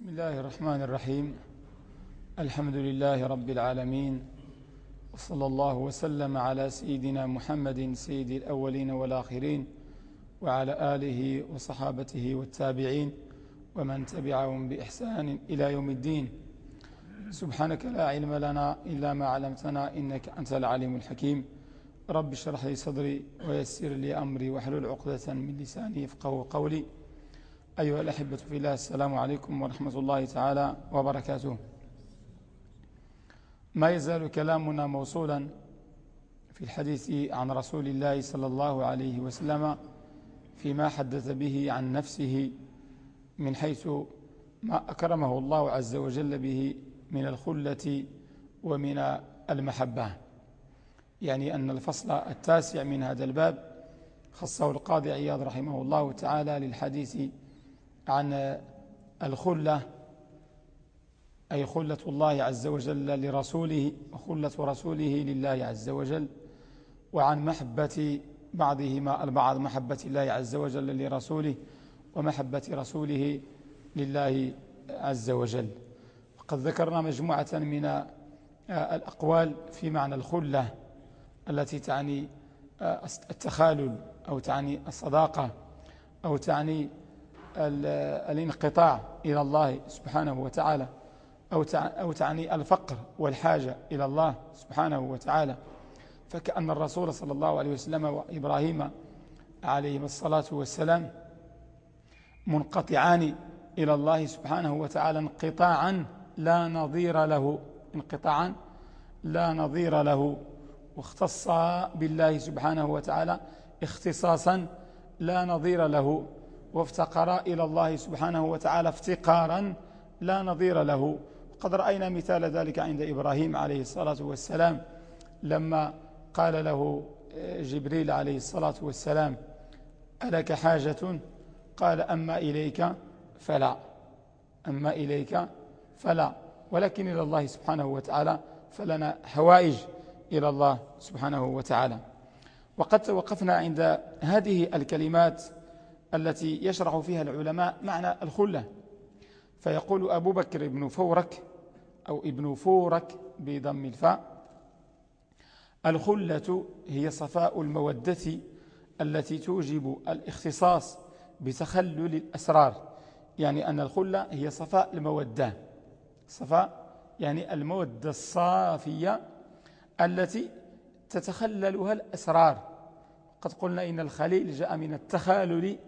بسم الله الرحمن الرحيم. الحمد لله رب العالمين. وصلى الله وسلم على سيدنا محمد سيد الأولين والآخرين وعلى آله وصحابته والتابعين ومن تبعهم بإحسان إلى يوم الدين. سبحانك لا علم لنا إلا ما علمتنا إنك أنت العليم الحكيم. رب اشرح لي صدري ويسر لي أمري واحلل عقدة من لساني يفقه قولي. أيها الأحبة في الله السلام عليكم ورحمة الله تعالى وبركاته. ما يزال كلامنا موصولا في الحديث عن رسول الله صلى الله عليه وسلم فيما حدث به عن نفسه من حيث ما أكرمه الله عز وجل به من الخلة ومن المحبة. يعني أن الفصل التاسع من هذا الباب خصه القاضي عياض رحمه الله تعالى للحديث عن الخلة أي خلة الله عز وجل لرسوله وخلة رسوله لله عز وجل وعن محبة بعضهما البعض محبة الله عز وجل لرسوله ومحبة رسوله لله عز وجل. وقد ذكرنا مجموعة من الأقوال في معنى الخلة التي تعني التخالل أو تعني الصداقة أو تعني الانقطاع إلى الله سبحانه وتعالى أو تعني الفقر والحاجة إلى الله سبحانه وتعالى. فكأن الرسول صلى الله عليه وسلم وإبراهيم عليهم الصلاة والسلام منقطعان إلى الله سبحانه وتعالى انقطاعا لا نظير له انقطاعا لا نظير له. واختص بالله سبحانه وتعالى اختصاصا لا نظير له. وافتقر إلى الله سبحانه وتعالى افتقارا لا نظير له. قد رأينا مثال ذلك عند إبراهيم عليه الصلاة والسلام لما قال له جبريل عليه الصلاة والسلام ألك حاجة؟ قال أما إليك فلا أما إليك فلا ولكن إلى الله سبحانه وتعالى فلنا حوائج إلى الله سبحانه وتعالى. وقد توقفنا عند هذه الكلمات التي يشرح فيها العلماء معنى الخلة. فيقول أبو بكر ابن فورك أو ابن فورك بضم الفاء الخلة هي صفاء المودة التي توجب الاختصاص بتخلل الأسرار يعني أن الخلة هي صفاء المودة. صفاء يعني المودة الصافية التي تتخللها الأسرار. قد قلنا إن الخليل جاء من التخالل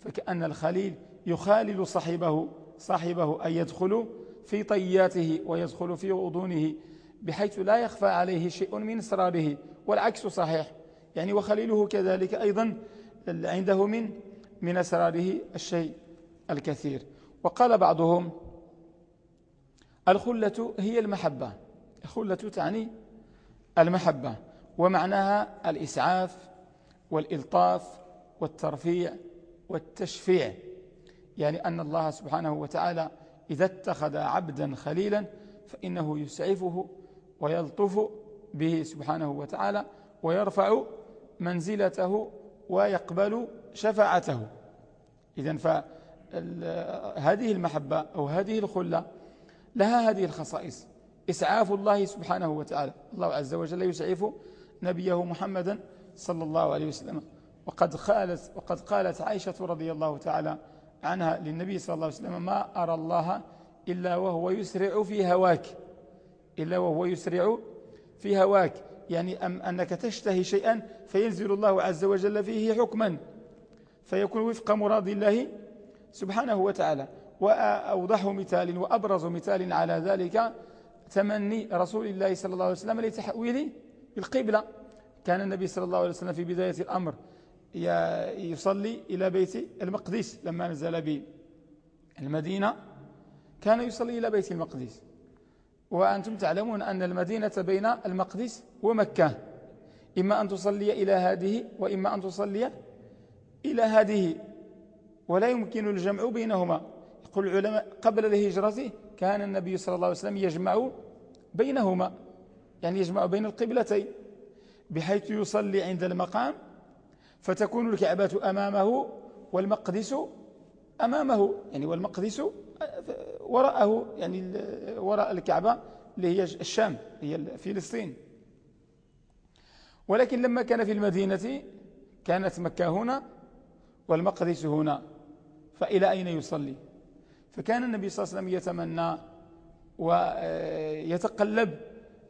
فكأن الخليل يخالل صاحبه صاحبه أن يدخل في طياته ويدخل في غضونه بحيث لا يخفى عليه شيء من اسراره والعكس صحيح. يعني وخليله كذلك أيضا عنده من من أسراره الشيء الكثير. وقال بعضهم الخلة هي المحبة. الخلة تعني المحبة ومعناها الإسعاف والإلطاف والترفيع والتشفيع. يعني أن الله سبحانه وتعالى إذا اتخذ عبدا خليلا فإنه يسعفه ويلطف به سبحانه وتعالى ويرفع منزلته ويقبل شفاعته. إذن فهذه المحبة أو هذه الخلة لها هذه الخصائص. إسعاف الله سبحانه وتعالى. الله عز وجل يسعف نبيه محمدا صلى الله عليه وسلم. وقد قالت, وقد قالت عائشة رضي الله تعالى عنها للنبي صلى الله عليه وسلم ما أرى الله إلا وهو يسرع في هواك. إلا وهو يسرع في هواك. يعني أم أنك تشتهي شيئا فينزل الله عز وجل فيه حكما فيكون وفق مراد الله سبحانه وتعالى. وأوضح مثال وأبرز مثال على ذلك تمني رسول الله صلى الله عليه وسلم لتحويل القبلة. كان النبي صلى الله عليه وسلم في بداية الأمر يصلي إلى بيت المقدس لما نزل به. المدينة كان يصلي إلى بيت المقدس. وأنتم تعلمون أن المدينة بين المقدس ومكة. إما أن تصلي إلى هذه وإما أن تصلي إلى هذه. ولا يمكن الجمع بينهما. يقول العلماء قبل الهجرة كان النبي صلى الله عليه وسلم يجمع بينهما. يعني يجمع بين القبلتين. بحيث يصلي عند المقام فتكون الكعبة أمامه والمقدس أمامه. يعني والمقدس وراءه يعني وراء الكعبة اللي هي الشام هي فلسطين. ولكن لما كان في المدينة كانت مكة هنا والمقدس هنا فإلى أين يصلي؟ فكان النبي صلى الله عليه وسلم يتمنى ويتقلب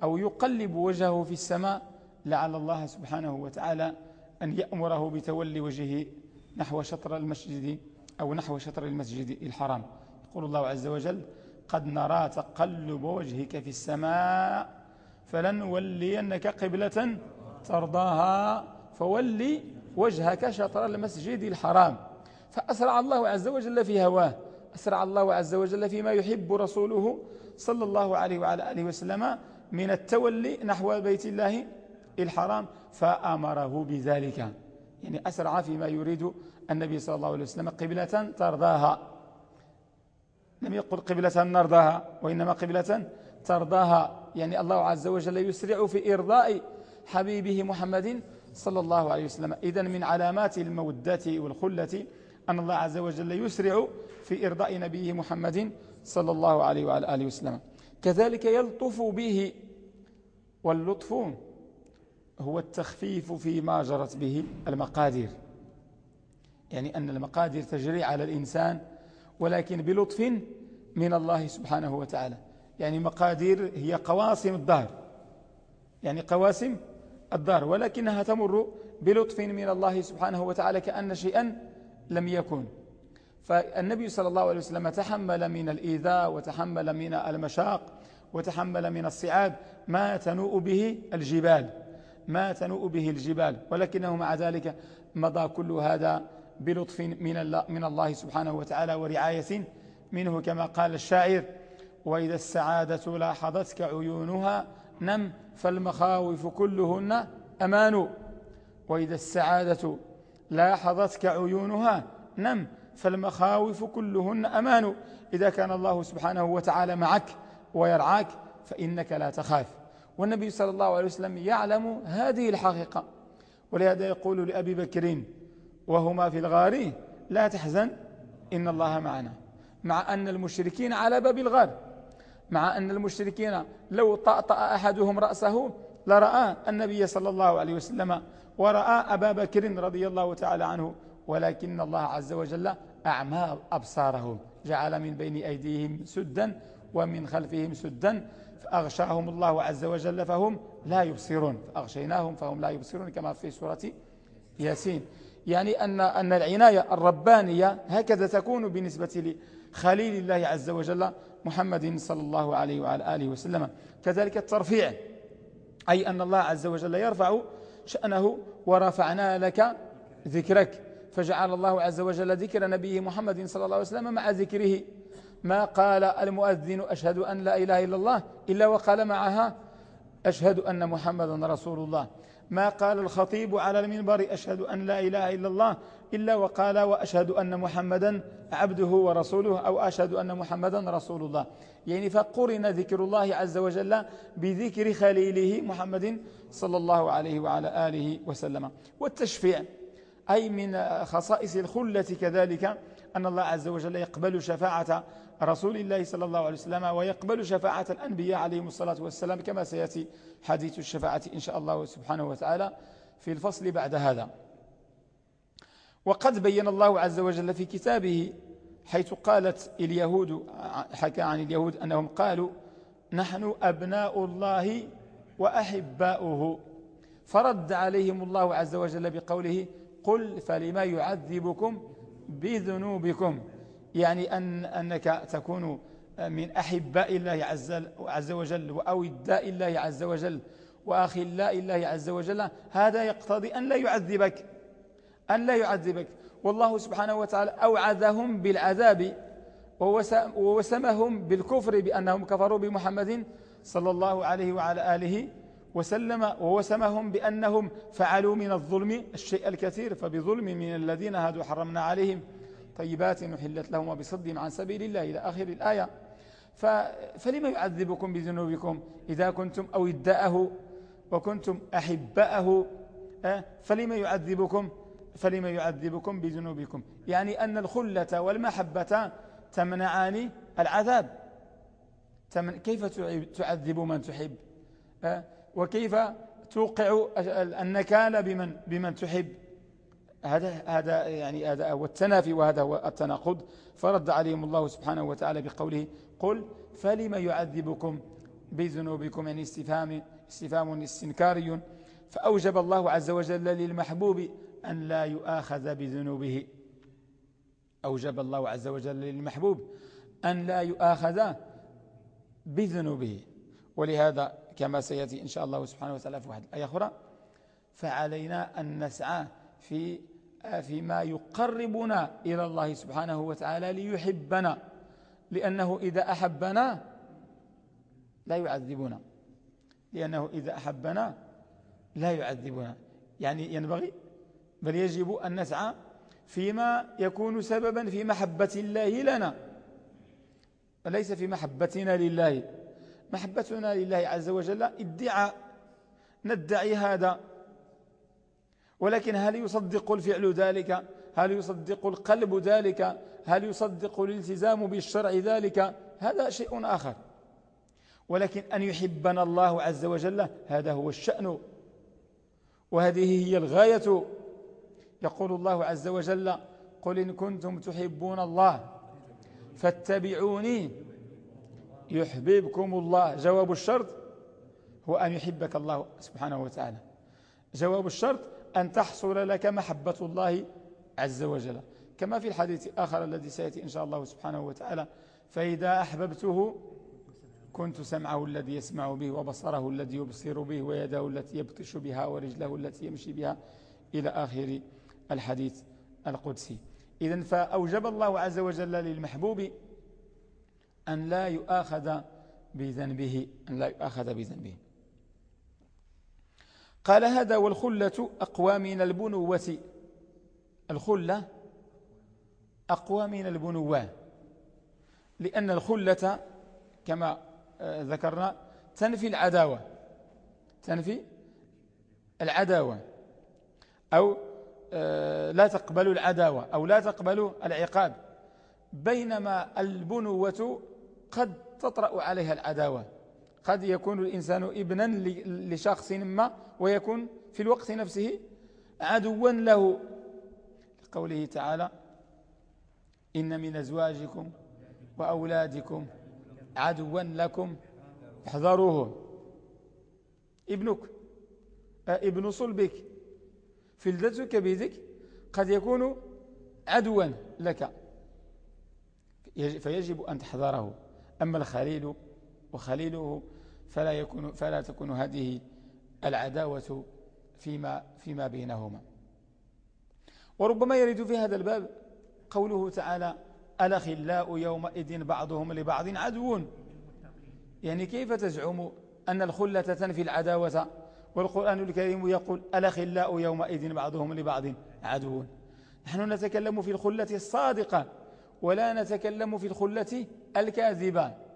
أو يقلب وجهه في السماء لعل الله سبحانه وتعالى أن يأمره بتولي وجهه نحو شطر المسجد أو نحو شطر المسجد الحرام. يقول الله عز وجل قد نرى تقلب وجهك في السماء فلنولينك قبلة ترضاها فولي وجهك شطر المسجد الحرام. فأسرع الله عز وجل في هواه أسرع الله عز وجل فيما يحب رسوله صلى الله عليه وعلى آله وسلم من التولي نحو بيت الله الحرام. فأمره بذلك. يعني أسرع فيما يريد النبي صلى الله عليه وسلم قبلة ترضاها. لم يقل قبلة نرضاها وإنما قبلة ترضاها. يعني الله عز وجل يسرع في إرضاء حبيبه محمد صلى الله عليه وسلم. إذا من علامات المودة والخلة أن الله عز وجل يسرع في إرضاء نبيه محمد صلى الله عليه وعلى آله وسلم. كذلك يلطف به واللطف هو التخفيف فيما جرت به المقادير. يعني أن المقادير تجري على الإنسان ولكن بلطف من الله سبحانه وتعالى. يعني مقادير هي قواسم الدهر. يعني قواسم الدار ولكنها تمر بلطف من الله سبحانه وتعالى كأن شيئا لم يكن. فالنبي صلى الله عليه وسلم تحمل من الإيذاء وتحمل من المشاق وتحمل من الصعاب ما تنوء به الجبال. ما تنوء به الجبال ولكنه مع ذلك مضى كل هذا بلطف من الله, من الله سبحانه وتعالى ورعاية منه كما قال الشاعر وإذا السعادة لاحظتك عيونها نم فالمخاوف كلهن أمان. وإذا السعادة لاحظتك عيونها نم فالمخاوف كلهن أمان. إذا كان الله سبحانه وتعالى معك ويرعاك فإنك لا تخاف. والنبي صلى الله عليه وسلم يعلم هذه الحقيقة. ولهذا يقول لأبي بكر وهما في الغار لا تحزن إن الله معنا. مع أن المشركين على باب الغار. مع أن المشركين لو طأطأ أحدهم رأسه لرأى النبي صلى الله عليه وسلم ورأى أبا بكر رضي الله تعالى عنه. ولكن الله عز وجل أعمى أبصارهم جعل من بين أيديهم سدا ومن خلفهم سدا. فأغشاهم الله عز وجل فهم لا يبصرون. فأغشيناهم فهم لا يبصرون كما في سورة ياسين. يعني أن, أن العناية الربانية هكذا تكون بالنسبة لخليل الله عز وجل محمد صلى الله عليه وعلى آله وسلم. كذلك الترفيع. أي أن الله عز وجل يرفع شأنه ورفعنا لك ذكرك. فجعل الله عز وجل ذكر نبيه محمد صلى الله عليه وسلم مع ذكره. ما قال المؤذن أشهد أن لا إله إلا الله إلا وقال معها أشهد أن محمدا رسول الله. ما قال الخطيب على المنبر أشهد أن لا إله إلا الله إلا وقال وأشهد أن محمدا عبده ورسوله أو أشهد أن محمدا رسول الله. يعني فقرن ذكر الله عز وجل بذكر خليله محمد صلى الله عليه وعلى آله وسلم. والتشفيع أي من خصائص الخلة كذلك أن الله عز وجل يقبل شفاعة رسول الله صلى الله عليه وسلم ويقبل شفاعة الأنبياء عليهم الصلاة والسلام كما سيأتي حديث الشفاعة إن شاء الله سبحانه وتعالى في الفصل بعد هذا. وقد بين الله عز وجل في كتابه حيث قالت اليهود حكى عن اليهود أنهم قالوا نحن أبناء الله وأحباؤه. فرد عليهم الله عز وجل بقوله قل فلما يعذبكم بذنوبكم؟ يعني أن أنك تكون من أحباء الله عز, وجل وأوداء الله عز وجل وأخلاء الله عز وجل هذا يقتضي أن لا يعذبك أن لا يعذبك. والله سبحانه وتعالى أوعدهم بالعذاب ووسمهم بالكفر بأنهم كفروا بمحمد صلى الله عليه وعلى آله وسلم ووسمهم بأنهم فعلوا من الظلم الشيء الكثير فبظلم من الذين هادوا حرمنا عليهم. طيبات نحلت لهم وبصدهم عن سبيل الله إلى آخر الآية. فلما يعذبكم بذنوبكم إذا كنتم أوداءه وكنتم أحباءه فلما يعذبكم فلما يعذبكم بذنوبكم. يعني أن الخلة والمحبة تمنعان العذاب. كيف تعذب من تحب؟ وكيف توقع النكال بمن, بمن تحب؟ هذا هذا يعني هذا هو التنافي وهذا هو التناقض. فرد عليهم الله سبحانه وتعالى بقوله قل فلما يعذبكم بذنوبكم؟ يعني استفهام استفهام استنكاري فأوجب الله عز وجل للمحبوب أن لا يؤاخذ بذنوبه. أوجب الله عز وجل للمحبوب أن لا يؤاخذ بذنوبه. ولهذا كما سيأتي إن شاء الله سبحانه وتعالى في واحد الآية أخرى فعلينا أن نسعى في فيما يقربنا إلى الله سبحانه وتعالى ليحبنا لأنه إذا أحبنا لا يعذبنا. لأنه إذا أحبنا لا يعذبنا. يعني ينبغي بل يجب أن نسعى فيما يكون سببا في محبة الله لنا وليس في محبتنا لله. محبتنا لله عز وجل ادعاء ندعي هذا. ولكن هل يصدق الفعل ذلك؟ هل يصدق القلب ذلك؟ هل يصدق الالتزام بالشرع ذلك؟ هذا شيء آخر. ولكن أن يحبنا الله عز وجل هذا هو الشأن. وهذه هي الغاية. يقول الله عز وجل قل إن كنتم تحبون الله فاتبعوني يحببكم الله. جواب الشرط هو أن يحبك الله سبحانه وتعالى. جواب الشرط أن تحصل لك محبة الله عز وجل. كما في الحديث الآخر الذي سيأتي إن شاء الله سبحانه وتعالى فإذا أحببته كنت سمعه الذي يسمع به وبصره الذي يبصر به ويده التي يبطش بها ورجله التي يمشي بها إلى آخر الحديث القدسي. إذا فأوجب الله عز وجل للمحبوب أن لا يؤاخذ بذنبه أن لا يؤاخذ بذنبه. قال هذا والخلة أقوى من البنوة. الخلة أقوى من البنوة. لأن الخلة كما آه، ذكرنا تنفي العداوة. تنفي العداوة. أو آه، لا تقبل العداوة أو لا تقبل العقاب. بينما البنوة قد تطرأ عليها العداوة. قد يكون الإنسان ابنا لشخص ما ويكون في الوقت نفسه عدوا له. قوله تعالى إن من أزواجكم وأولادكم عدوا لكم احذروه. ابنك ابن صلبك فلدتك بيدك قد يكون عدوا لك. فيجب أن تحذره. أما الخليل وخليله فلا, يكون فلا تكون هذه العداوة فيما, فيما بينهما. وربما يرد في هذا الباب قوله تعالى الأخلاء يومئذ بعضهم لبعض عدو. يعني كيف تزعم أن الخلة تنفي العداوة؟ والقرآن الكريم يقول الأخلاء يومئذ بعضهم لبعض عدو. نحن نتكلم في الخلة الصادقة ولا نتكلم في الخلة الكاذبة.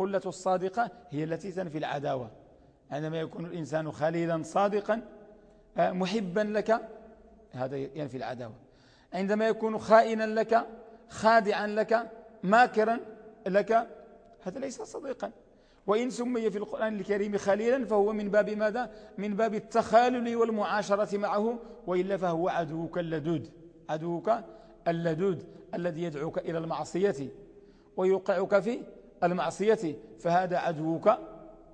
الخلة الصادقة هي التي تنفي العداوة. عندما يكون الإنسان خليلا صادقا آه، محبا لك هذا ينفي العداوة. عندما يكون خائنا لك خادعا لك ماكرا لك هذا ليس صديقا. وإن سمي في القرآن الكريم خليلا فهو من باب ماذا؟ من باب التخالل والمعاشرة معه وإلا فهو عدوك اللدود. عدوك اللدود الذي يدعوك إلى المعصية ويوقعك في المعصية فهذا عدوك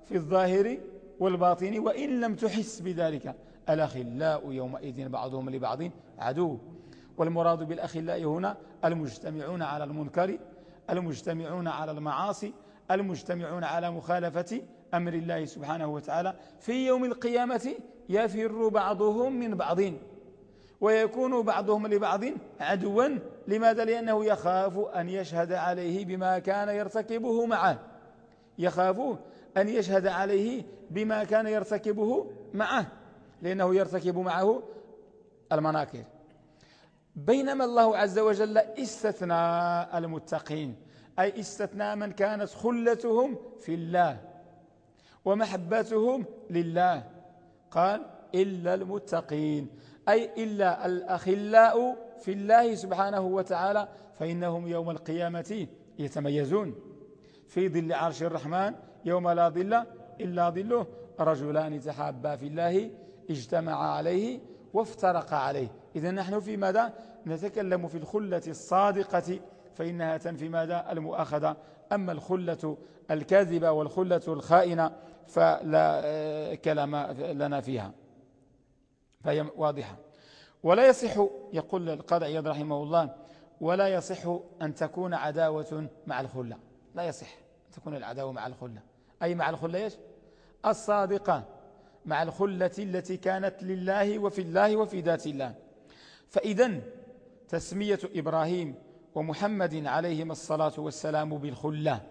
في الظاهر والباطن وإن لم تحس بذلك الأخلاء يومئذ بعضهم لبعض عدو. والمراد بالأخلاء هنا المجتمعون على المنكر المجتمعون على المعاصي المجتمعون على مخالفة أمر الله سبحانه وتعالى. في يوم القيامة يفر بعضهم من بعض. ويكون بعضهم لبعض عدوا. لماذا؟ لأنه يخاف أن يشهد عليه بما كان يرتكبه معه. يخاف أن يشهد عليه بما كان يرتكبه معه. لأنه يرتكب معه المناكر بينما الله عز وجل استثنى المتقين أي استثنى من كانت خلتهم في الله ومحبتهم لله. قال إلا المتقين. أي إلا الأخلاء في الله سبحانه وتعالى فإنهم يوم القيامة يتميزون. في ظل عرش الرحمن يوم لا ظل إلا ظله. رجلان تحابا في الله اجتمع عليه وافترق عليه. إذا نحن في ماذا؟ نتكلم في الخلة الصادقة فإنها تنفي ماذا؟ المؤاخذة. أما الخلة الكاذبة والخلة الخائنة فلا آه، كلام لنا فيها. فهي واضحة. ولا يصح يقول القاضي عياض رحمه الله ولا يصح أن تكون عداوة مع الخلة. لا يصح أن تكون العداوة مع الخلة. أي مع الخلة إيش؟ الصادقة مع الخلة التي كانت لله وفي الله وفي ذات الله. فإذا تسمية إبراهيم ومحمد عليهما الصلاة والسلام بالخلة.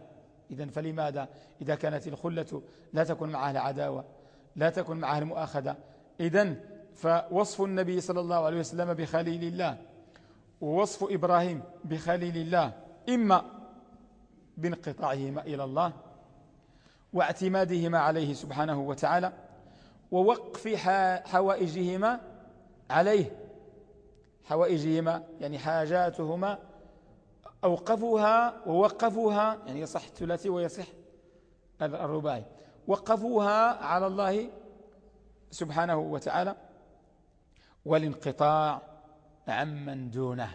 إذا فلماذا؟ إذا كانت الخلة لا تكون معها العداوة لا تكون معها المؤاخذة. إذا فوصف النبي صلى الله عليه وسلم بخليل الله ووصف إبراهيم بخليل الله إما بانقطاعهما إلى الله واعتمادهما عليه سبحانه وتعالى ووقف حوائجهما عليه. حوائجهما يعني حاجاتهما أوقفوها ووقفوها يعني يصح الثلاثي ويصح الرباعي وقفوها على الله سبحانه وتعالى. والانقطاع عمن دونه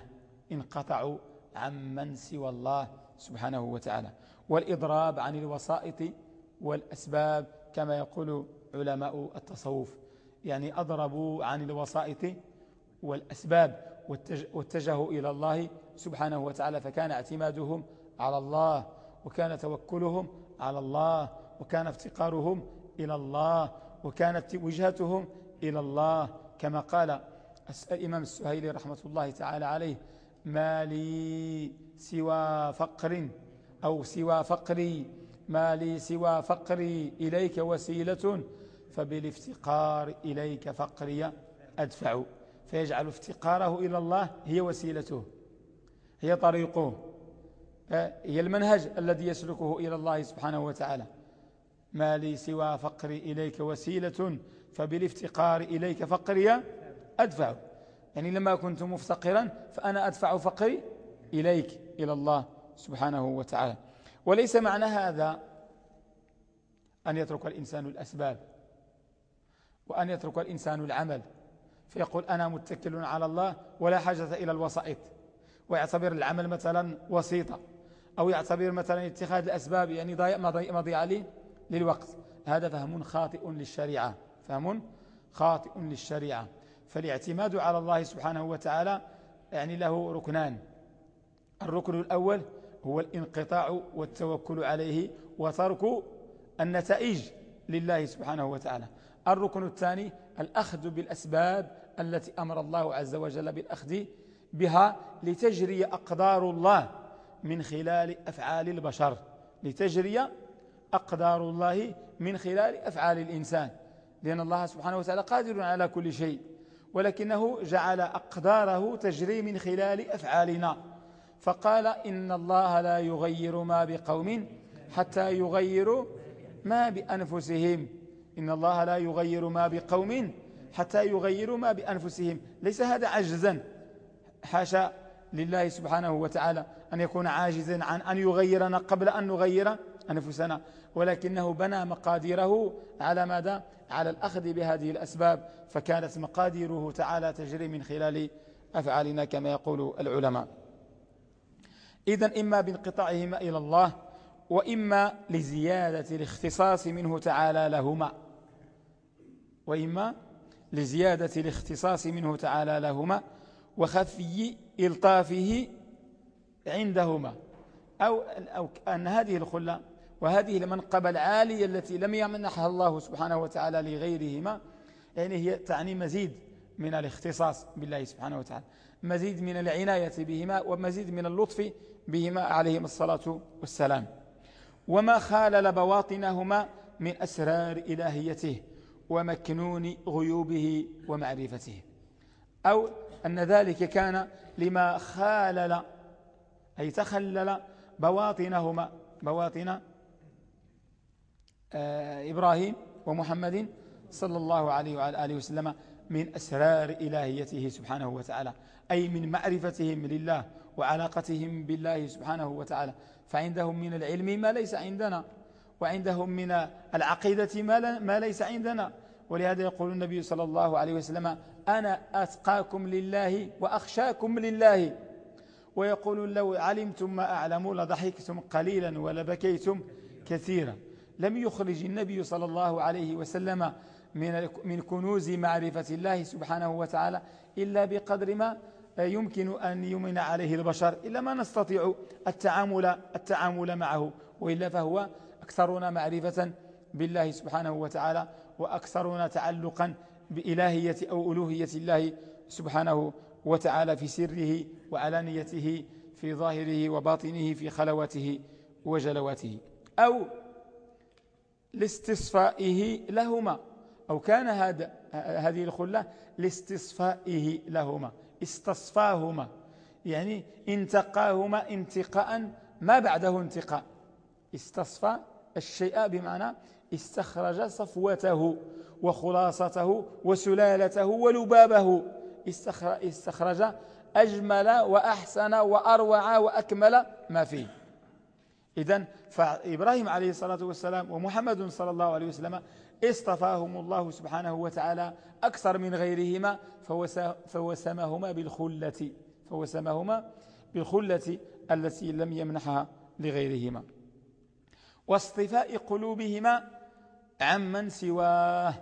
انقطعوا عمن سوى الله سبحانه وتعالى. والإضراب عن الوسائط والأسباب كما يقول علماء التصوف يعني أضربوا عن الوسائط والأسباب واتجهوا إلى الله سبحانه وتعالى فكان اعتمادهم على الله وكان توكلهم على الله وكان افتقارهم إلى الله وكانت وجهتهم إلى الله. كما قال الإمام السهيلي رحمة الله تعالى عليه ما لي سوى فقر أو سوى فقري ما لي سوى فقري إليك وسيلة فبالافتقار إليك فقري أدفع. فيجعل افتقاره إلى الله هي وسيلته هي طريقه هي المنهج الذي يسلكه إلى الله سبحانه وتعالى. ما لي سوى فقري إليك وسيلة فبالافتقار إليك فقري أدفع. يعني لما كنت مفتقرا فأنا أدفع فقري إليك إلى الله سبحانه وتعالى. وليس معنى هذا أن يترك الإنسان الأسباب وأن يترك الإنسان العمل. فيقول أنا متكل على الله ولا حاجة إلى الوسائط. ويعتبر العمل مثلا وسيطة أو يعتبر مثلا اتخاذ الأسباب يعني مضيع لي للوقت. هذا فهم خاطئ للشريعة. فهم خاطئ للشريعة. فالاعتماد على الله سبحانه وتعالى يعني له ركنان. الركن الأول هو الانقطاع والتوكل عليه وترك النتائج لله سبحانه وتعالى. الركن الثاني الأخذ بالأسباب التي أمر الله عز وجل بالأخذ بها لتجري أقدار الله من خلال أفعال البشر. لتجري أقدار الله من خلال أفعال الإنسان. لأن الله سبحانه وتعالى قادر على كل شيء ولكنه جعل أقداره تجري من خلال أفعالنا. فقال إن الله لا يغير ما بقوم حتى يغيروا ما بأنفسهم. إن الله لا يغير ما بقوم حتى يغيروا ما بأنفسهم. ليس هذا عجزا. حاشا لله سبحانه وتعالى أن يكون عاجزا عن أن يغيرنا قبل أن نغير أنفسنا ولكنه بنى مقاديره على ماذا؟ على الأخذ بهذه الأسباب فكانت مقاديره تعالى تجري من خلال أفعالنا كما يقول العلماء. إذا إما بانقطاعهما إلى الله وإما لزيادة الاختصاص منه تعالى لهما. وإما لزيادة الاختصاص منه تعالى لهما وخفي إلطافه عندهما. أو, أو أن هذه الخلة وهذه المنقبة العالية التي لم يمنحها الله سبحانه وتعالى لغيرهما يعني هي تعني مزيد من الاختصاص بالله سبحانه وتعالى مزيد من العناية بهما ومزيد من اللطف بهما عليهم الصلاة والسلام. وما خالل بواطنهما من أسرار إلهيته ومكنون غيوبه ومعرفته. أو أن ذلك كان لما خالل أي تخلل بواطنهما بواطن إبراهيم ومحمد صلى الله عليه وعلى آله وسلم من أسرار إلهيته سبحانه وتعالى أي من معرفتهم لله وعلاقتهم بالله سبحانه وتعالى. فعندهم من العلم ما ليس عندنا وعندهم من العقيدة ما ليس عندنا. ولهذا يقول النبي صلى الله عليه وسلم أنا أتقاكم لله وأخشاكم لله. ويقول لو علمتم ما أعلم لضحكتم قليلا ولبكيتم كثيرا. لم يخرج النبي صلى الله عليه وسلم من من كنوز معرفة الله سبحانه وتعالى إلا بقدر ما يمكن أن يمن عليه البشر إلا ما نستطيع التعامل التعامل معه وإلا فهو أكثرنا معرفة بالله سبحانه وتعالى وأكثرنا تعلقا بإلهية أو ألوهية الله سبحانه وتعالى في سره وعلانيته في ظاهره وباطنه في خلواته وجلواته. أو لاستصفائه لهما. أو كان هذا هذه الخلة لاستصفائه لهما. استصفاهما. يعني انتقاهما انتقاء ما بعده انتقاء. استصفى الشيء بمعنى استخرج صفوته وخلاصته وسلالته ولبابه. استخرج أجمل وأحسن وأروع وأكمل ما فيه. إذن فإبراهيم عليه الصلاة والسلام ومحمد صلى الله عليه وسلم اصطفاهم الله سبحانه وتعالى أكثر من غيرهما فوسمهما بالخلة فوسمهما بالخلة التي لم يمنحها لغيرهما. واصطفاء قلوبهما عمن سواه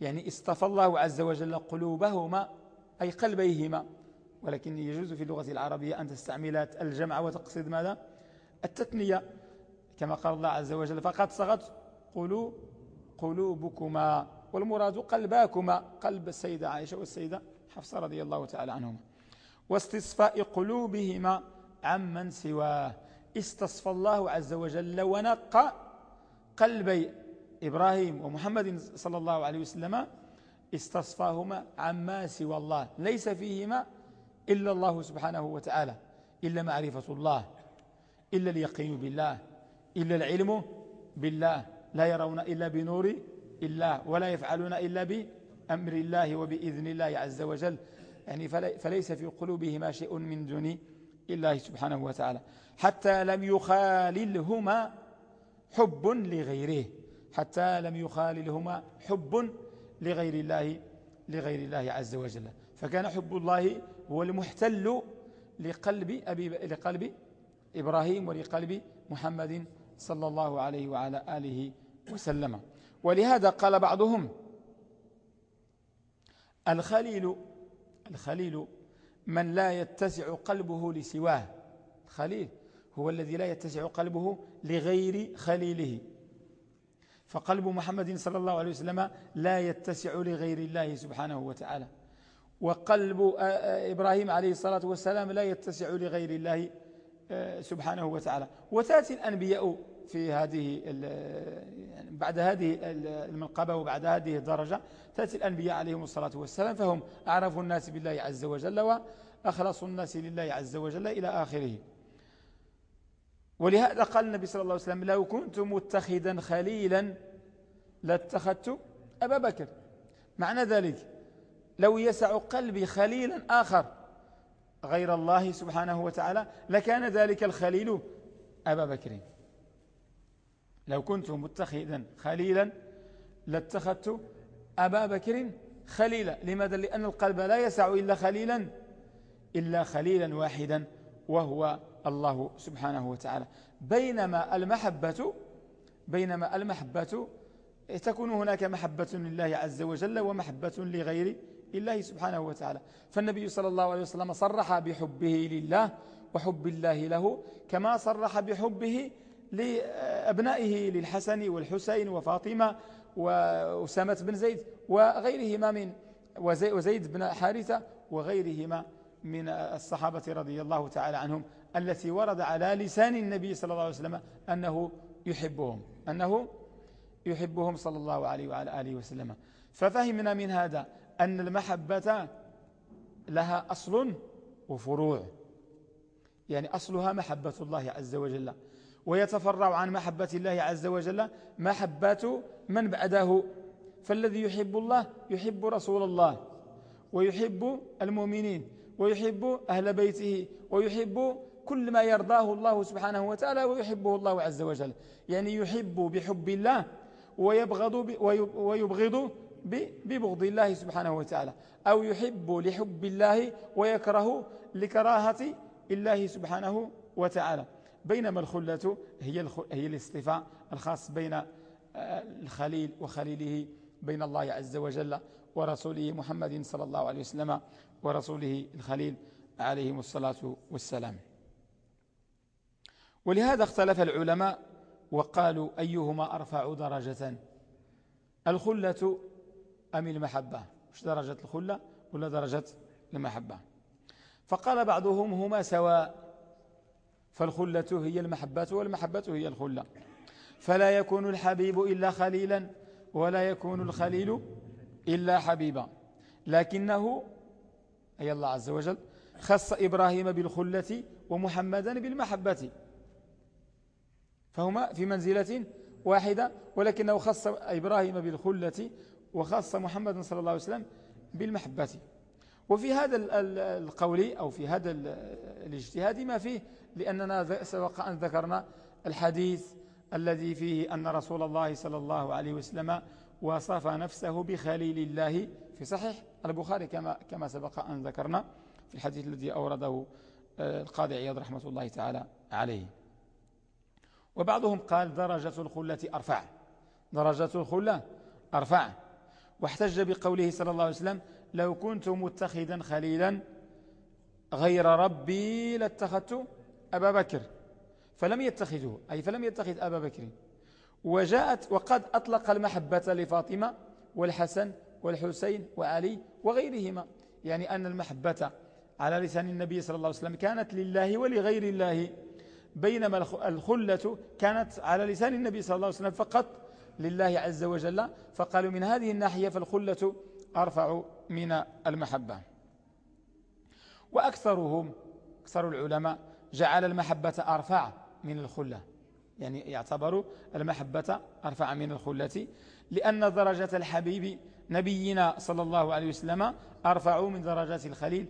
يعني اصطفى الله عز وجل قلوبهما أي قلبيهما. ولكن يجوز في اللغة العربية أن تستعمل الجمع وتقصد ماذا؟ التثنية كما قال الله عز وجل فقد صغت قلوب قلوبكما والمراد قلباكما قلب السيدة عائشة والسيدة حفصة رضي الله تعالى عنهما واستصفاء قلوبهما عمن سواه. استصفى الله عز وجل ونقى قلبي إبراهيم ومحمد صلى الله عليه وسلم استصفاهما عما سوى الله. ليس فيهما إلا الله سبحانه وتعالى إلا معرفة الله. إلا اليقين بالله إلا العلم بالله لا يرون إلا بنور الله ولا يفعلون إلا بأمر الله وبإذن الله عز وجل. يعني فليس في قلوبهما شيء من دون الله سبحانه وتعالى. حتى لم يخاللهما حب لغيره. حتى لم يخاللهما حب لغير الله لغير الله عز وجل. فكان حب الله هو المحتل لقلب, أبي لقلب إبراهيم ولقلب محمد صلى الله عليه وعلى آله وسلم. ولهذا قال بعضهم الخليل الخليل من لا يتسع قلبه لسواه. خليل هو الذي لا يتسع قلبه لغير خليله. فقلب محمد صلى الله عليه وسلم لا يتسع لغير الله سبحانه وتعالى. وقلب إبراهيم عليه الصلاة والسلام لا يتسع لغير الله سبحانه وتعالى. وتأتي الأنبياء في هذه يعني بعد هذه المنقبة وبعد هذه الدرجة تأتي الأنبياء عليهم الصلاة والسلام فهم أعرف الناس بالله عز وجل وأخلص الناس لله عز وجل إلى آخره. ولهذا قال النبي صلى الله عليه وسلم لو كنت متخذا خليلا لاتخذت أبا بكر. معنى ذلك لو يسع قلبي خليلا آخر غير الله سبحانه وتعالى لكان ذلك الخليل أبا بكر. لو كنت متخذا خليلا لاتخذت أبا بكر خليلا. لماذا؟ لأن القلب لا يسع إلا خليلا إلا خليلا واحدا وهو الله سبحانه وتعالى. بينما المحبة بينما المحبة تكون هناك محبة لله عز وجل ومحبة لغير الله سبحانه وتعالى. فالنبي صلى الله عليه وسلم صرح بحبه لله وحب الله له كما صرح بحبه لأبنائه للحسن والحسين وفاطمة وأسامة بن زيد وغيرهما من وزيد بن حارثة وغيرهما من الصحابة رضي الله تعالى عنهم التي ورد على لسان النبي صلى الله عليه وسلم أنه يحبهم أنه يحبهم صلى الله عليه وعلى آله وسلم. ففهمنا من هذا أن المحبة لها أصل وفروع. يعني أصلها محبة الله عز وجل. ويتفرع عن محبة الله عز وجل محبة من بعده. فالذي يحب الله يحب رسول الله ويحب المؤمنين ويحب أهل بيته ويحب كل ما يرضاه الله سبحانه وتعالى ويحبه الله عز وجل. يعني يحب بحب الله ويبغض ويبغض ببغض الله سبحانه وتعالى. أو يحب لحب الله ويكره لكراهة الله سبحانه وتعالى. بينما الخلة هي هي الاصطفاء الخاص بين آه، الخليل وخليله بين الله عز وجل ورسوله محمد صلى الله عليه وسلم ورسوله الخليل عليهم الصلاة والسلام. ولهذا اختلف العلماء وقالوا أيهما أرفع درجة. الخلة أم المحبة؟ مش درجة الخلة ولا درجة المحبة؟ فقال بعضهم هما سواء فالخلة هي المحبة والمحبة هي الخلة. فلا يكون الحبيب إلا خليلا ولا يكون الخليل إلا حبيبا. لكنه أي الله عز وجل خص إبراهيم بالخلة ومحمدا بالمحبة. فهما في منزلة واحدة ولكنه خص إبراهيم بالخلة وخص محمد صلى الله عليه وسلم بالمحبة. وفي هذا القول أو في هذا الاجتهاد ما فيه لأننا سبق أن ذكرنا الحديث الذي فيه أن رسول الله صلى الله عليه وسلم وصف نفسه بخليل الله في صحيح البخاري كما, كما سبق أن ذكرنا في الحديث الذي أورده آه، القاضي عياض رحمة الله تعالى عليه. وبعضهم قال درجة الخلة أرفع. درجة الخلة أرفع. واحتج بقوله صلى الله عليه وسلم لو كنت متخذا خليلا غير ربي لاتخذت أبا بكر. فلم يتخذه أي فلم يتخذ أبا بكر. وجاءت وقد أطلق المحبة لفاطمة والحسن والحسين وعلي وغيرهما. يعني أن المحبة على لسان النبي صلى الله عليه وسلم كانت لله ولغير الله بينما الخلة كانت على لسان النبي صلى الله عليه وسلم فقط. لله عز وجل فقالوا من هذه الناحية فالخلة أرفع من المحبة. وأكثرهم أكثر العلماء جعل المحبة أرفع من الخلة يعني يعتبر المحبة أرفع من الخلة لأن درجة الحبيب نبينا صلى الله عليه وسلم أرفع من درجات الخليل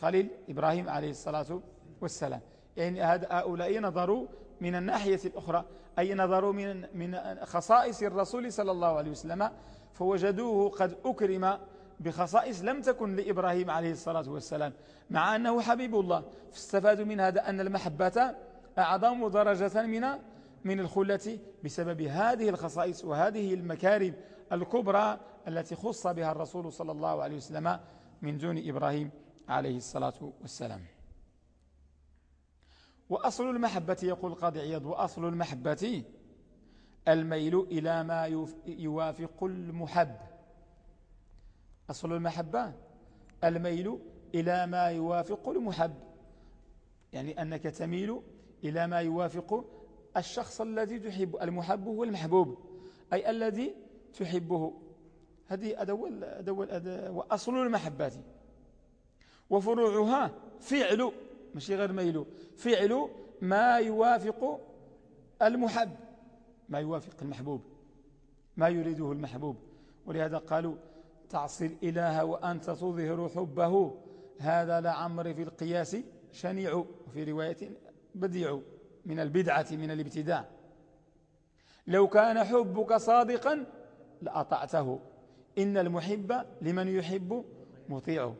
خليل إبراهيم عليه الصلاة والسلام. يعني هؤلاء نظروا من الناحية الأخرى أي نظروا من من خصائص الرسول صلى الله عليه وسلم فوجدوه قد أكرم بخصائص لم تكن لإبراهيم عليه الصلاة والسلام مع أنه حبيب الله. فاستفادوا من هذا أن المحبة أعظم درجة من من الخلة بسبب هذه الخصائص وهذه المكارم الكبرى التي خص بها الرسول صلى الله عليه وسلم من دون إبراهيم عليه الصلاة والسلام. وأصل المحبة يقول القاضي عياض وأصل المحبة الميل إلى ما يوافق المحب. أصل المحبة الميل إلى ما يوافق المحب. يعني أنك تميل إلى ما يوافق الشخص الذي تحب المحب هو المحبوب أي الذي تحبه. هذه أدول أدول وأصل المحبة. وفروعها فعل ماشي غير ميل فعل ما يوافق المحب. ما يوافق المحبوب. ما يريده المحبوب. ولهذا قالوا تعصي الإله وأنت تظهر حبه. هذا لعمر في القياس شنيع وفي رواية بديع من البدعة من الابتداع. لو كان حبك صادقا لأطعته. إن المحب لمن يحب مطيعه.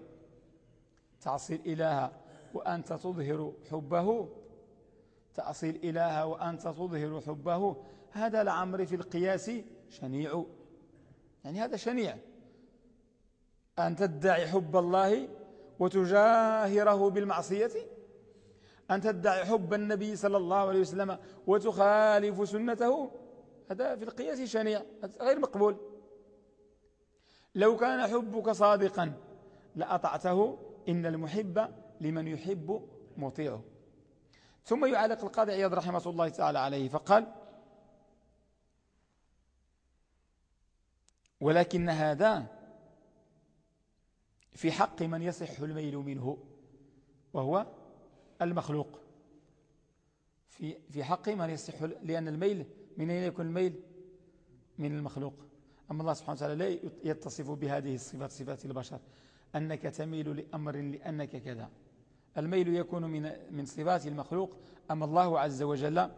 تعصي الإله وأنت تظهر حبه. تعصي الإله وأنت تظهر حبه. هذا لعمر في القياس شنيع. يعني هذا شنيع. أن تدعي حب الله وتجاهره بالمعصية. أن تدعي حب النبي صلى الله عليه وسلم وتخالف سنته. هذا في القياس شنيع. غير مقبول. لو كان حبك صادقا لأطعته. إن المحب لمن يحب مطيعه. ثم يعلق القاضي عياض رحمة الله تعالى عليه فقال ولكن هذا في حق من يصح الميل منه وهو المخلوق. في في حق من يصح لأن الميل من أين يكون الميل؟ من المخلوق. أما الله سبحانه وتعالى لا يتصف بهذه الصفات صفات البشر أنك تميل لأمر لأنك كذا. الميل يكون من من صفات المخلوق أما الله عز وجل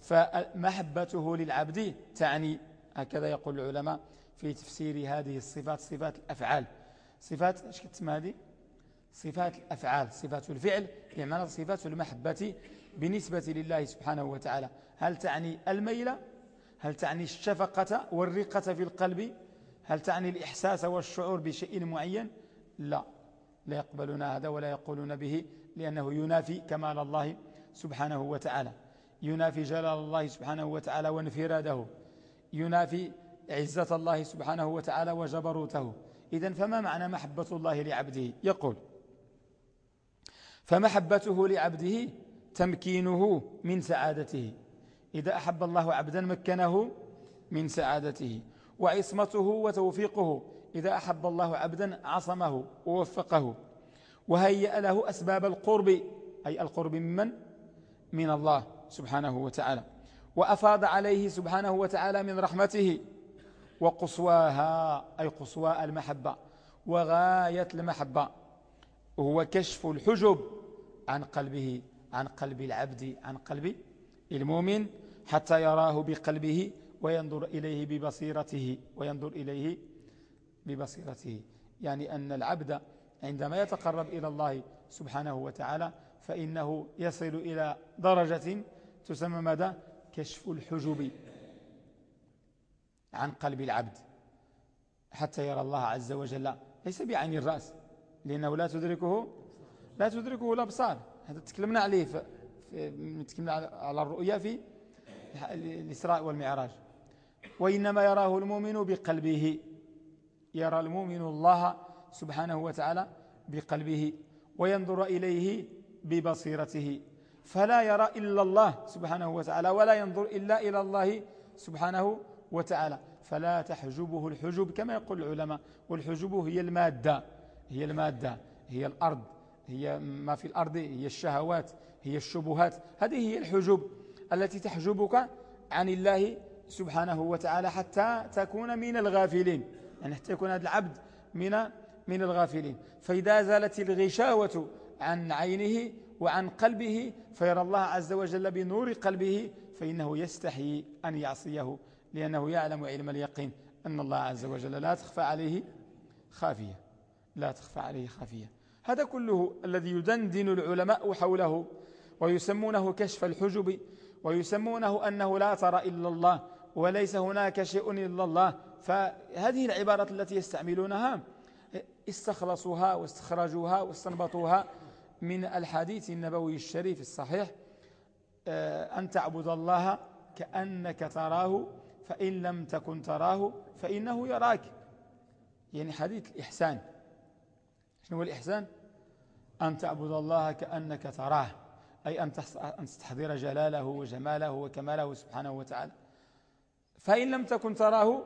فمحبته للعبد تعني هكذا يقول العلماء في تفسير هذه الصفات صفات الأفعال. صفات إيش كتسمى هذه؟ صفات الأفعال صفات الفعل بمعنى صفات المحبة بالنسبة لله سبحانه وتعالى. هل تعني الميل؟ هل تعني الشفقة والرقة في القلب؟ هل تعني الإحساس والشعور بشيء معين؟ لا لا يقبلون هذا ولا يقولون به. لأنه ينافي كمال الله سبحانه وتعالى. ينافي جلال الله سبحانه وتعالى وانفراده. ينافي عزة الله سبحانه وتعالى وجبروته. إذا فما معنى محبة الله لعبده؟ يقول فمحبته لعبده تمكينه من سعادته. إذا أحب الله عبدا مكنه من سعادته وعصمته وتوفيقه. إذا أحب الله عبدا عصمه ووفقه. وهيأ له أسباب القرب. أي القرب ممن؟ من? الله سبحانه وتعالى. وأفاض عليه سبحانه وتعالى من رحمته. وقصواها أي قصوى المحبة. وغاية المحبة. هو كشف الحجب عن قلبه عن قلب العبد عن قلب المؤمن حتى يراه بقلبه وينظر إليه ببصيرته وينظر إليه ببصيرته. يعني أن العبد عندما يتقرب إلى الله سبحانه وتعالى فإنه يصل إلى درجة تسمى ماذا؟ كشف الحجب عن قلب العبد حتى يرى الله عز وجل. ليس بعين الرأس لأنه لا تدركه لا تدركه الأبصار. هذا تكلمنا عليه في تكلمنا على الرؤيا في الإسراء والمعراج. وإنما يراه المؤمن بقلبه. يرى المؤمن الله سبحانه وتعالى بقلبه وينظر إليه ببصيرته. فلا يرى إلا الله سبحانه وتعالى ولا ينظر إلا إلى الله سبحانه وتعالى. فلا تحجبه الحجب كما يقول العلماء. والحجب هي المادة هي المادة هي الأرض هي ما في الأرض هي الشهوات هي الشبهات. هذه هي الحجب التي تحجبك عن الله سبحانه وتعالى حتى تكون من الغافلين. يعني حتى يكون هذا العبد من من الغافلين. فإذا زالت الغشاوة عن عينه وعن قلبه فيرى الله عز وجل بنور قلبه فإنه يستحي أن يعصيه لأنه يعلم علم اليقين أن الله عز وجل لا تخفى عليه خافية. لا تخفى عليه خافية. هذا كله الذي يدندن العلماء حوله ويسمونه كشف الحجب ويسمونه أنه لا ترى إلا الله وليس هناك شيء إلا الله. فهذه العبارات التي يستعملونها استخلصوها واستخرجوها واستنبطوها من الحديث النبوي الشريف الصحيح آه، أن تعبد الله كأنك تراه فإن لم تكن تراه فإنه يراك. يعني حديث الإحسان. شنو هو الإحسان؟ أن تعبد الله كأنك تراه أي أن تستحضر جلاله وجماله وكماله سبحانه وتعالى. فإن لم تكن تراه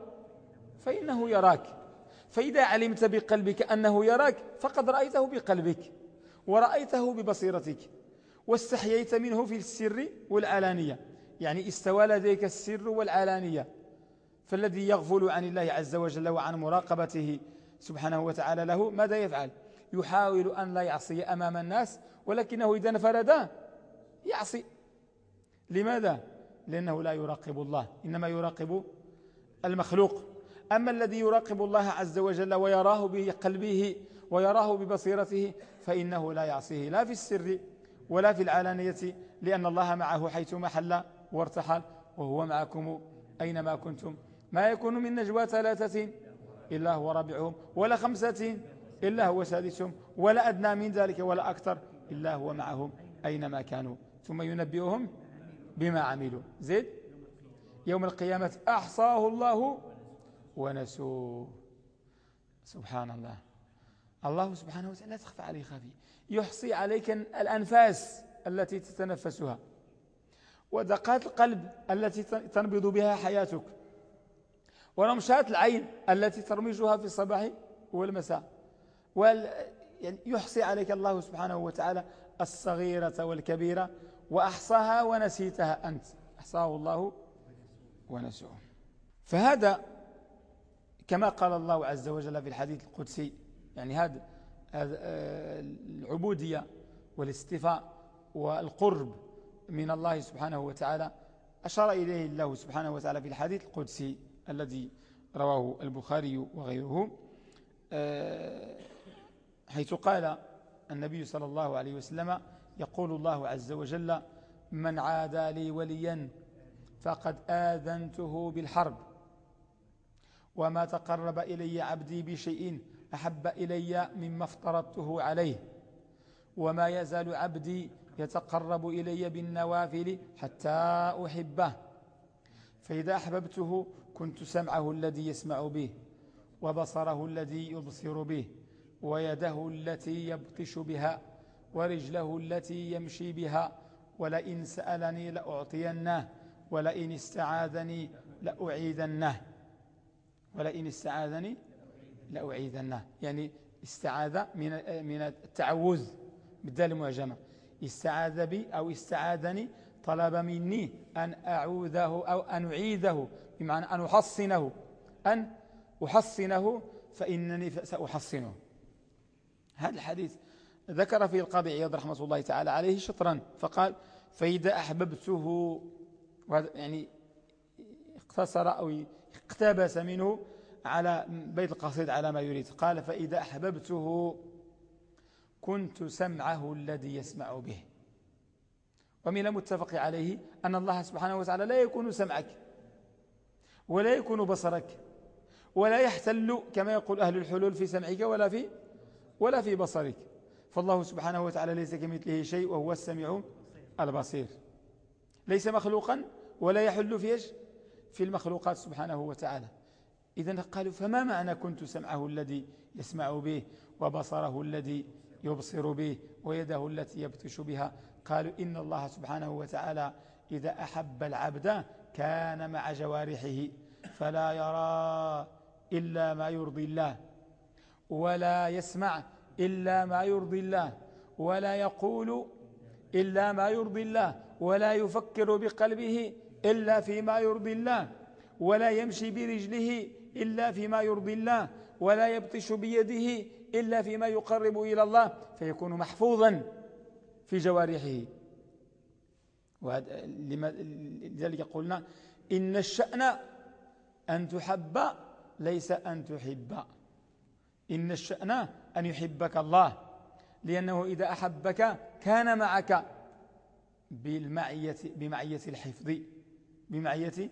فإنه يراك. فإذا علمت بقلبك أنه يراك فقد رأيته بقلبك ورأيته ببصيرتك واستحييت منه في السر والعلانية. يعني استوى لديك السر والعلانية. فالذي يغفل عن الله عز وجل وعن مراقبته سبحانه وتعالى له ماذا يفعل؟ يحاول أن لا يعصي أمام الناس ولكنه إذا انفرد يعصي. لماذا؟ لأنه لا يراقب الله إنما يراقب المخلوق. أما الذي يراقب الله عز وجل ويراه بقلبه ويراه ببصيرته فإنه لا يعصيه لا في السر ولا في العلانية لأن الله معه حيث محل وارتحل وهو معكم أينما كنتم. ما يكون من نجوى ثلاثة إلا هو رابعهم ولا خمسة إلا هو سادسهم ولا أدنى من ذلك ولا أكثر إلا هو معهم أينما كانوا. ثم ينبئهم بما عملوا. زيد يوم القيامة أحصاه الله ونسوه. سبحان الله. الله سبحانه وتعالى لا تخفى عليه خافية. يحصي عليك الأنفاس التي تتنفسها. ودقات القلب التي تنبض بها حياتك. ورمشات العين التي ترمجها في الصباح والمساء. يعني يحصي عليك الله سبحانه وتعالى الصغيرة والكبيرة. وأحصاها ونسيتها أنت. أحصاه الله ونسوه. فهذا كما قال الله عز وجل في الحديث القدسي يعني هذا العبودية والاستفاء والقرب من الله سبحانه وتعالى أشار إليه الله سبحانه وتعالى في الحديث القدسي الذي رواه البخاري وغيره آه، حيث قال النبي صلى الله عليه وسلم يقول الله عز وجل من عادى لي وليا فقد آذنته بالحرب وما تقرب إلي عبدي بشيء أحب إلي مما افترضته عليه. وما يزال عبدي يتقرب إلي بالنوافل حتى أحبه. فإذا أحببته كنت سمعه الذي يسمع به وبصره الذي يبصر به ويده التي يبطش بها ورجله التي يمشي بها ولئن سألني لأعطينه ولئن استعاذني لأعيذنه. ولئن استعاذني لأعيذنه. يعني استعاذ من من التعوذ بالدال المعجمة. استعاذ بي أو استعاذني طلب مني أن أعوذه أو أن أعيذه بمعنى أن أحصنه. أن أحصنه فإنني سأحصنه. هذا الحديث ذكر فيه القاضي عياض رحمة الله تعالى عليه شطرا فقال فإذا أحببته يعني اقتصر أو اقتبس منه على بيت القصيد على ما يريد. قال فإذا أحببته كنت سمعه الذي يسمع به. ومن المتفق عليه أن الله سبحانه وتعالى لا يكون سمعك ولا يكون بصرك ولا يحتل كما يقول أهل الحلول في سمعك ولا في ولا في بصرك. فالله سبحانه وتعالى ليس كمثله شيء وهو السميع البصير. ليس مخلوقا ولا يحل في في المخلوقات سبحانه وتعالى. إذا قالوا فما معنى كنت سمعه الذي يسمع به وبصره الذي يبصر به ويده التي يبطش بها؟ قالوا إن الله سبحانه وتعالى إذا أحب العبد كان مع جوارحه فلا يرى إلا ما يرضي الله ولا يسمع إلا ما يرضي الله ولا يقول إلا ما يرضي الله ولا يفكر بقلبه إلا فيما يرضي الله ولا يمشي برجله إلا فيما يرضي الله ولا يبطش بيده إلا فيما يقرب إلى الله فيكون محفوظا في جوارحه. لذلك قلنا إن الشأن أن تحب ليس أن تحب. إن الشأن أن يحبك الله لأنه إذا أحبك كان معك بالمعية بمعية الحفظ. بمعية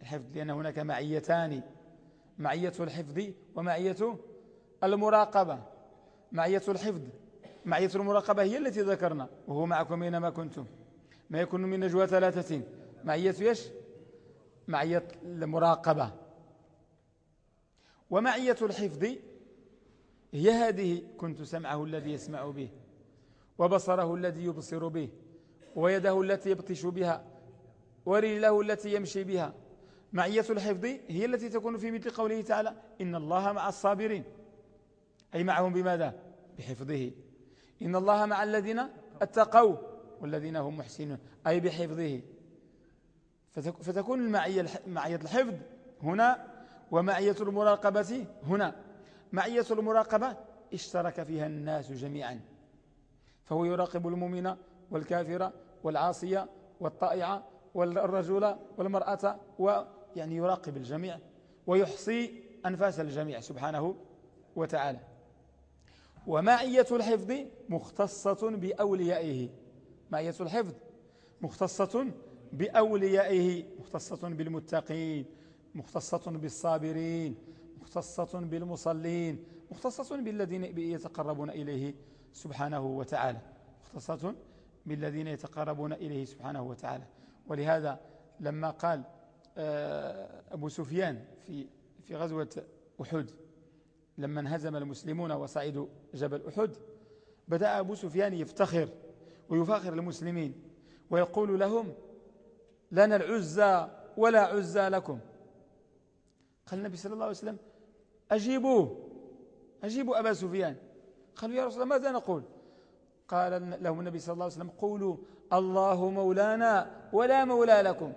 الحفظ لأن هناك معيتان معية الحفظ ومعية المراقبة. معية الحفظ معية المراقبة هي التي ذكرنا وهو معكم أينما كنتم. ما يكون من نجوى ثلاثة. معية يش معية المراقبة. ومعية الحفظ هي هذه كنت سمعه الذي يسمع به وبصره الذي يبصر به ويده التي يبطش بها. ورجله التي يمشي بها. معية الحفظ هي التي تكون في مثل قوله تعالى إن الله مع الصابرين. أي معهم بماذا؟ بحفظه. إن الله مع الذين اتقوا والذين هم محسنون. أي بحفظه. فتكون المعية معية الحفظ هنا ومعية المراقبة هنا. معية المراقبة اشترك فيها الناس جميعا. فهو يراقب المؤمن والكافر والعاصية والطائعة والرجل والمرأة ويعني يراقب الجميع ويحصي أنفاس الجميع سبحانه وتعالى. ومعية الحفظ مختصة بأوليائه. معية الحفظ مختصة بأوليائه. مختصة بالمتقين مختصة بالصابرين مختصة بالمصلين مختصة بالذين يتقربون إليه سبحانه وتعالى. مختصة بالذين يتقربون إليه سبحانه وتعالى. ولهذا لما قال آه، أبو سفيان في في غزوة أحد لما انهزم المسلمون وصعدوا جبل أحد بدأ أبو سفيان يفتخر ويفاخر المسلمين ويقول لهم لنا العزى ولا عزى لكم. قال النبي صلى الله عليه وسلم أجيبوه أجيبوا أبا سفيان. قالوا يا رسول الله ماذا نقول؟ قال لهم النبي صلى الله عليه وسلم قولوا الله مولانا ولا مولى لكم.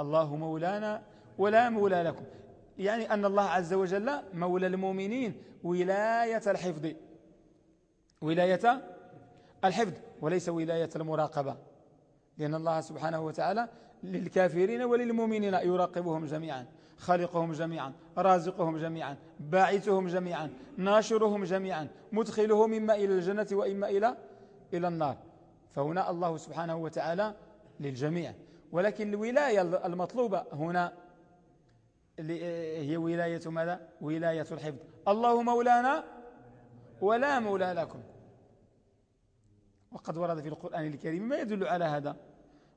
الله مولانا ولا مولى لكم. يعني أن الله عز وجل مولى المؤمنين ولاية الحفظ. ولاية الحفظ وليس ولاية المراقبة. لأن الله سبحانه وتعالى للكافرين وللمؤمنين يراقبهم جميعا خالقهم جميعا رازقهم جميعا باعثهم جميعا ناشرهم جميعا مدخلهم إما إلى الجنة وإما إلى إلى النار. فهنا الله سبحانه وتعالى للجميع. ولكن الولاية المطلوبة هنا هي ولاية ماذا؟ ولاية الحفظ. الله مولانا ولا مولى لكم. وقد ورد في القرآن الكريم ما يدل على هذا.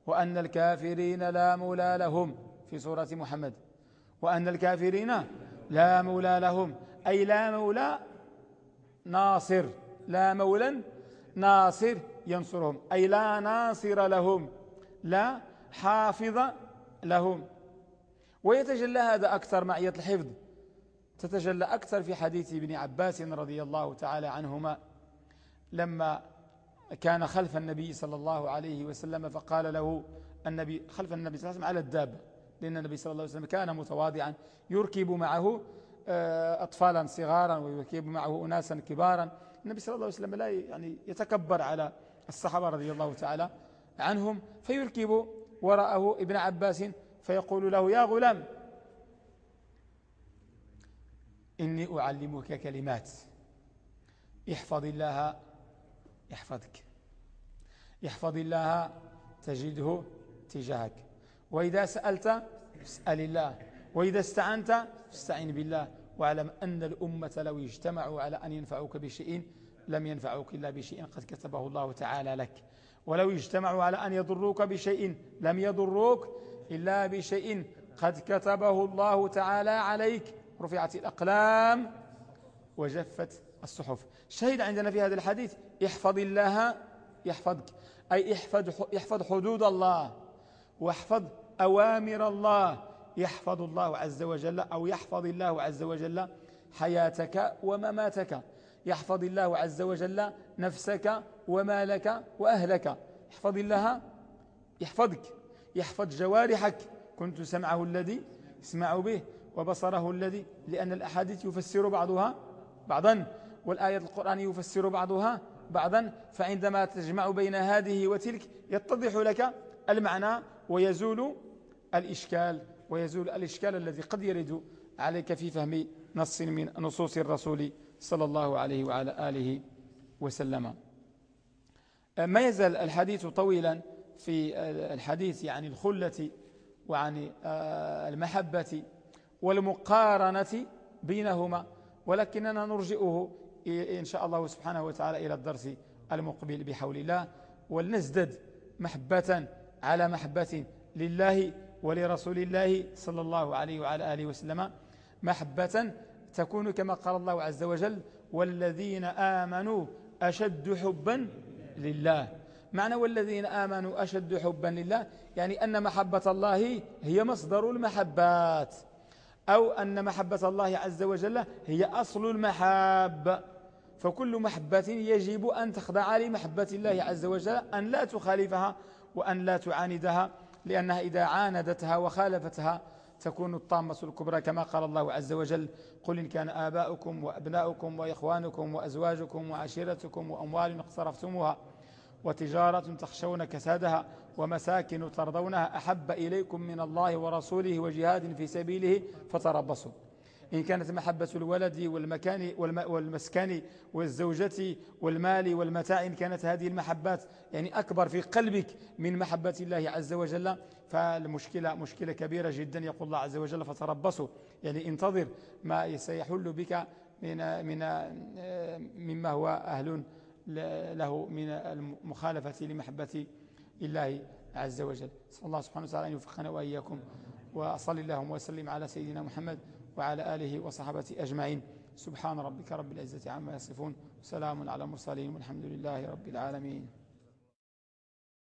وأن الكافرين لا مولى لهم في سورة محمد. وأن الكافرين لا مولى لهم. أي لا مولى ناصر. لا مولى ناصر ينصرهم. أي لا ناصر لهم لا حافظ لهم. ويتجلى هذا أكثر معية الحفظ. تتجلى أكثر في حديث ابن عباس رضي الله تعالى عنهما لما كان خلف النبي صلى الله عليه وسلم فقال له النبي خلف النبي صلى الله عليه وسلم على الدابة. لأن النبي صلى الله عليه وسلم كان متواضعا يركب معه آه، أطفالا صغارا ويركب معه أناسا كبارا. النبي صلى الله عليه وسلم لا يعني يتكبر على الصحابة رضي الله تعالى عنهم فيركب وراءه ابن عباس فيقول له يا غلام إني أعلمك كلمات احفظ الله يحفظك يحفظ الله تجده تجاهك وإذا سألت اسأل الله وإذا استعنت استعن بالله واعلم أن الأمة لو اجتمعوا على أن ينفعوك بشيء لم ينفعوك إلا بشيء قد كتبه الله تعالى لك. ولو اجتمعوا على أن يضروك بشيء لم يضروك إلا بشيء قد كتبه الله تعالى عليك. رفعت الأقلام وجفت الصحف. شهد عندنا في هذا الحديث احفظ الله يحفظك. أي احفظ, احفظ حدود الله واحفظ أوامر الله. يحفظ الله عز وجل أو يحفظ الله عز وجل حياتك ومماتك. يحفظ الله عز وجل نفسك ومالك وأهلك. احفظ الله يحفظك. يحفظ جوارحك. كنت سمعه الذي يسمع به وبصره الذي لأن الأحاديث يفسر بعضها بعضا والآية القرآن يفسر بعضها بعضا. فعندما تجمع بين هذه وتلك يتضح لك المعنى ويزول الإشكال ويزول الإشكال الذي قد يرد عليك في فهم نص من نصوص الرسول صلى الله عليه وعلى آله وسلم. ما يزال الحديث طويلا في الحديث عن الخلة وعن المحبة والمقارنة بينهما ولكننا نرجئه إن شاء الله سبحانه وتعالى إلى الدرس المقبل بحول الله. ولنزدد محبة على محبة لله ولرسول الله صلى الله عليه وعلى آله وسلم محبة تكون كما قال الله عز وجل والذين آمنوا أشد حبا لله. معنى والذين آمنوا أشد حبا لله يعني أن محبة الله هي مصدر المحبات أو أن محبة الله عز وجل هي أصل المحاب. فكل محبة يجب أن تخضع لمحبة الله عز وجل أن لا تخالفها وأن لا تعاندها لأنها إذا عاندتها وخالفتها تكون الطامة الكبرى كما قال الله عز وجل قل إن كان آباؤكم وأبناؤكم وإخوانكم وأزواجكم وعشيرتكم وأموال اقترفتموها وتجارة تخشون كسادها ومساكن ترضونها أحب إليكم من الله ورسوله وجهاد في سبيله فتربصوا. إن كانت محبة الولد والمكان والمسكن والزوجة والمال والمتاع إن كانت هذه المحبات يعني أكبر في قلبك من محبة الله عز وجل فالمشكلة مشكلة كبيرة جدا يقول الله عز وجل فتربصوا. يعني انتظر ما سيحل بك من من مما هو أهل له من المخالفة لمحبة الله عز وجل. صلى الله سبحانه وتعالى أن يوفقنا وإياكم. وصلى اللهم وسلم على سيدنا محمد وعلى آله وصحبه أجمعين. سبحان ربك رب العزة عما يصفون. سلام على المرسلين والحمد لله رب العالمين.